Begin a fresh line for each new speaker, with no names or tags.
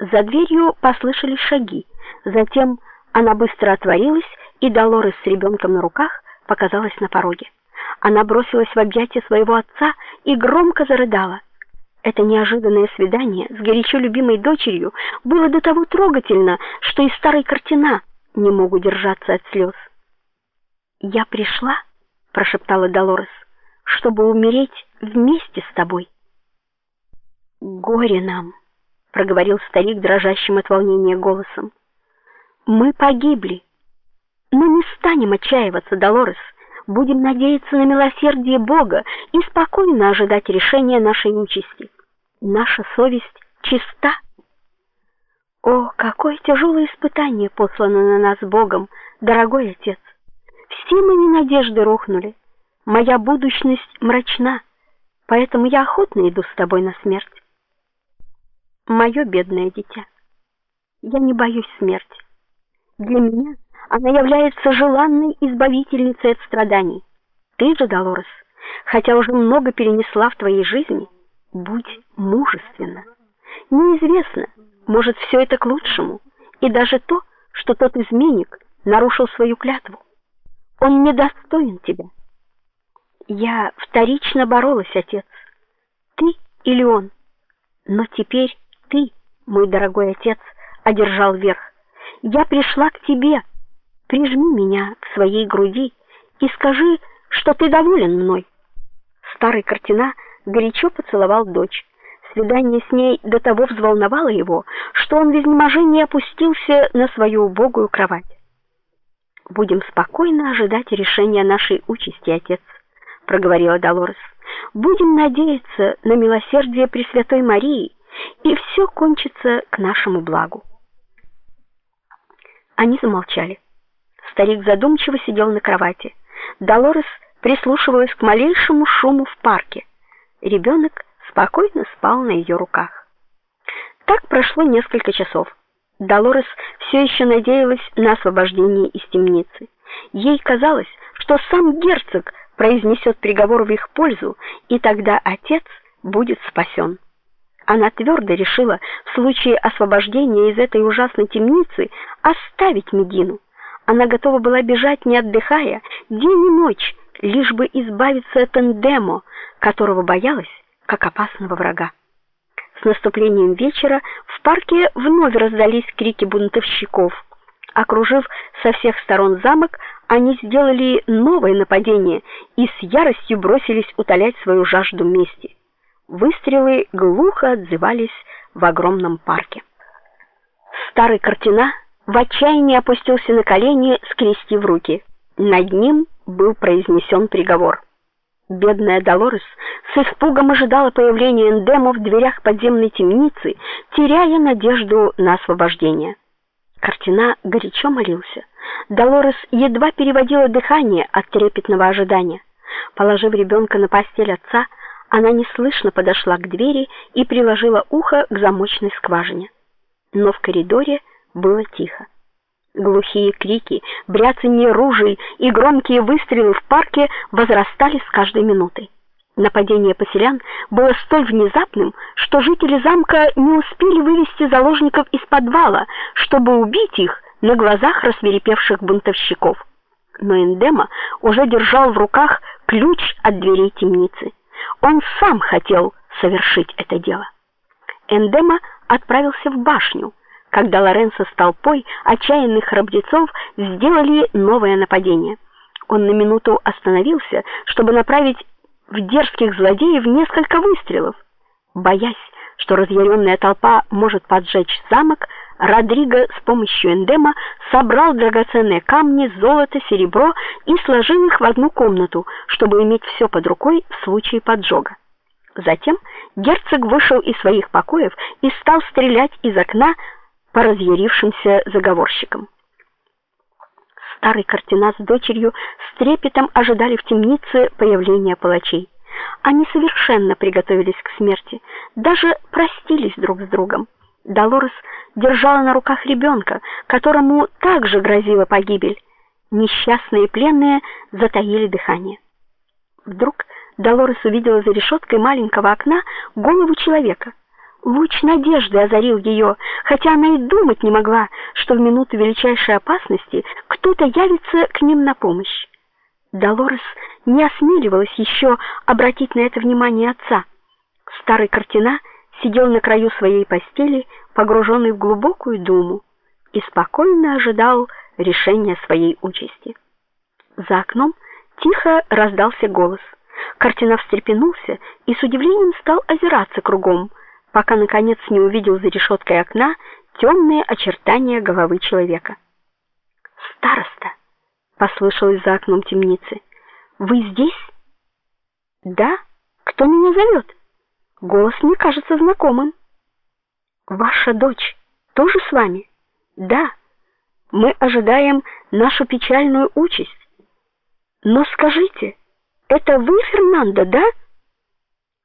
За дверью послышались шаги. Затем она быстро отворилась, и Долорес с ребенком на руках показалась на пороге. Она бросилась в объятия своего отца и громко зарыдала. Это неожиданное свидание с горячо любимой дочерью было до того трогательно, что и старый картина не мог удержаться от слез. "Я пришла", прошептала Долорес, "чтобы умереть вместе с тобой". "Горе нам", проговорил старик дрожащим от волнения голосом. Мы погибли. Мы не станем отчаиваться, Долорес. Будем надеяться на милосердие Бога и спокойно ожидать решения нашей участи. Наша совесть чиста. О, какое тяжелое испытание послано на нас Богом, дорогой отец. Все мои надежды рухнули. Моя будущность мрачна, поэтому я охотно иду с тобой на смерть мое бедное дитя. Я не боюсь смерти. Для меня она является желанной избавительницей от страданий. Ты же, Долорес, хотя уже много перенесла в твоей жизни, будь мужественна. Неизвестно, может, все это к лучшему, и даже то, что тот изменник нарушил свою клятву. Он недостоин тебя. Я вторично боролась, отец. Ты или он? Но теперь ты, мой дорогой отец, одержал верх. Я пришла к тебе. Прижми меня к своей груди и скажи, что ты доволен мной. Старый Картина горячо поцеловал дочь. Свидание с ней до того взволновало его, что он в изнеможении опустился на свою убогую кровать. Будем спокойно ожидать решения нашей участи, отец, проговорила Долорес. Будем надеяться на милосердие Пресвятой Марии и все кончится к нашему благу. Они замолчали. Старик задумчиво сидел на кровати. Долорес прислушивалась к малейшему шуму в парке. Ребенок спокойно спал на ее руках. Так прошло несколько часов. Долорес все еще надеялась на освобождение из темницы. Ей казалось, что сам герцог произнесет приговор в их пользу, и тогда отец будет спасен. Она твердо решила в случае освобождения из этой ужасной темницы оставить Медину. Она готова была бежать, не отдыхая, день и ночь, лишь бы избавиться от Эндемо, которого боялась как опасного врага. С наступлением вечера в парке вновь раздались крики бунтовщиков. Окружив со всех сторон замок, они сделали новое нападение и с яростью бросились утолять свою жажду мести. Выстрелы глухо отзывались в огромном парке. Старый Картина в отчаянии опустился на колени, скрестив руки. Над ним был произнесен приговор. Бедная Долорес с испугом ожидала появления Эндемо в дверях подземной темницы, теряя надежду на освобождение. Картина горячо молился. Долорес едва переводила дыхание от трепетного ожидания. Положив ребенка на постель отца, она неслышно подошла к двери и приложила ухо к замочной скважине. Но в коридоре было тихо. Глухие крики, бряцанье ружей и громкие выстрелы в парке возрастали с каждой минутой. Нападение поселян было столь внезапным, что жители замка не успели вывести заложников из подвала, чтобы убить их на глазах рассверепевших бунтовщиков. Но Эндема уже держал в руках ключ от дверей темницы. Он сам хотел совершить это дело. Эндема отправился в башню, когда Лоренцо с толпой отчаянных храбрецов сделали новое нападение. Он на минуту остановился, чтобы направить в дерзких злодеев несколько выстрелов. Боясь, что разъяренная толпа может поджечь замок, Родриго с помощью эндема собрал драгоценные камни, золото, серебро и сложил их в одну комнату, чтобы иметь все под рукой в случае поджога. Затем герцог вышел из своих покоев и стал стрелять из окна по разъярившимся заговорщикам. Старый картина с дочерью с трепетом ожидали в темнице появления палачей. Они совершенно приготовились к смерти, даже простились друг с другом. Долорес держала на руках ребенка, которому также грозила погибель. Несчастные пленные затаили дыхание. Вдруг Долорес увидела за решеткой маленького окна голову человека. Луч надежды озарил ее, хотя она и думать не могла, что в минуту величайшей опасности кто-то явится к ним на помощь. Долорес не осмеливалась еще обратить на это внимание отца. Старый картина сидел на краю своей постели, погруженный в глубокую думу, и спокойно ожидал решения своей участи. За окном тихо раздался голос. Картина встрепенулся и с удивлением стал озираться кругом, пока наконец не увидел за решеткой окна темные очертания головы человека. Староста послышалось за окном темницы. Вы здесь? Да? Кто меня зовет?» Голос мне кажется знакомым. Ваша дочь тоже с вами? Да. Мы ожидаем нашу печальную участь. Но скажите, это вы, Фернандо, да?